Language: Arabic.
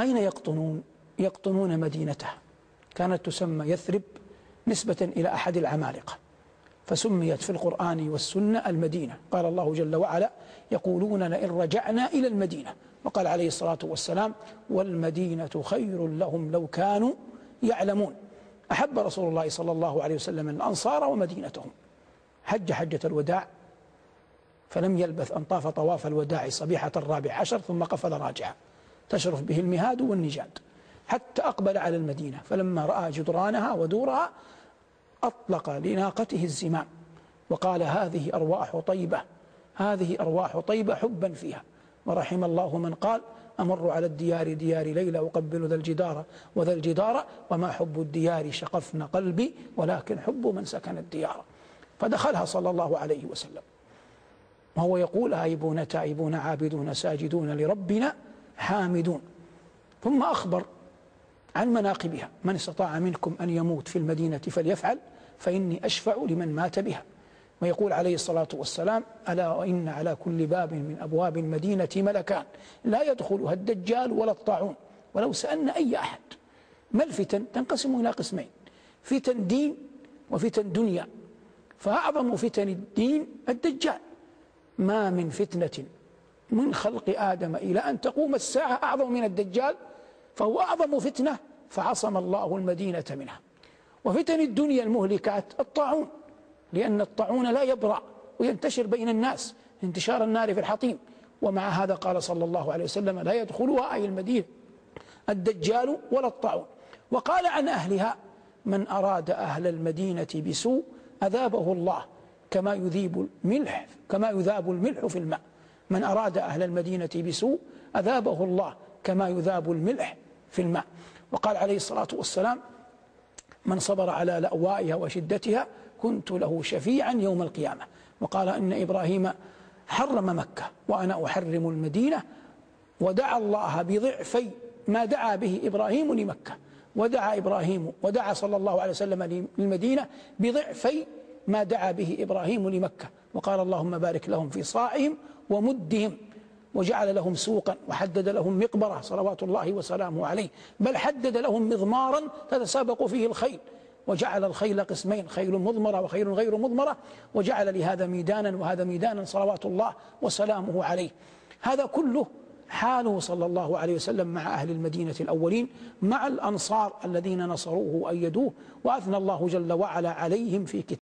أين يقطنون؟ يقطنون مدينته. كانت تسمى يثرب نسبة إلى أحد العمالقة. فسميت في القرآن والسنة المدينة. قال الله جل وعلا يقولون لئن رجعنا إلى المدينة. وقال عليه الصلاة والسلام والمدينة خير لهم لو كانوا يعلمون. أحب رسول الله صلى الله عليه وسلم الأنصار ومدينتهم. حج حجة الوداع فلم يلبث أن طاف طواف الوداع صبيحة الرابع عشر ثم قفل راجعا. تشرف به المهاد والنجاد حتى أقبل على المدينة. فلما رأى جدرانها ودورها أطلق لناقته الزمام. وقال هذه أرواح طيبة هذه أرواح طيبة حبا فيها. ورحم الله من قال أمر على الديار ديار ليلى أقبل ذا الجدار وذا الجدار وما حب الديار شقفن قلبي ولكن حب من سكن الديار. فدخلها صلى الله عليه وسلم. وهو يقول آيبون تائبون عابدون ساجدون لربنا حامدون. ثم أخبر عن مناقبها. من استطاع منكم أن يموت في المدينة فليفعل فإني أشفع لمن مات بها. ويقول عليه الصلاة والسلام ألا وإن على كل باب من أبواب المدينة ملكان لا يدخلها الدجال ولا الطاعون ولو سألنا أي أحد. ما الفتن؟ تنقسم إلى قسمين فتن دين وفتن دنيا. فأعظم فتن الدين الدجال. ما من فتنة من خلق آدم إلى أن تقوم الساعة أعظم من الدجال فهو أعظم فتنة فعصم الله المدينة منها. وفتن الدنيا المهلكات الطاعون لأن الطاعون لا يبرأ وينتشر بين الناس انتشار النار في الحطيم. ومع هذا قال صلى الله عليه وسلم لا يدخلها أي المدينة الدجال ولا الطاعون. وقال عن أهلها من أراد أهل المدينة بسوء أذابه الله كما يذيب الملح كما يذاب الملح في الماء. من أراد أهل المدينة بسوء أذابه الله كما يذاب الملح في الماء. وقال عليه الصلاة والسلام من صبر على لأوائها وشدتها كنت له شفيعا يوم القيامة وقال إن إبراهيم حرم مكة وأنا أحرم المدينة ودعا الله بضعفي ما دعا به إبراهيم لمكة. ودعا إبراهيم ودعا صلى الله عليه وسلم للمدينة بضعفي ما دعا به إبراهيم لمكة. وقال اللهم بارك لهم في صاعهم ومدهم وجعل لهم سوقا وحدد لهم مقبرة صلوات الله وسلامه عليه بل حدد لهم مضمارا تتسابق فيه الخيل وجعل الخيل قسمين خيل مضمرة وخيل غير مضمرة وجعل لهذا ميدانا وهذا ميدانا صلوات الله وسلامه عليه. هذا كله حاله صلى الله عليه وسلم مع أهل المدينة الأولين مع الأنصار الذين نصروه وأيدوه وأثنى الله جل وعلا عليهم في كتابه.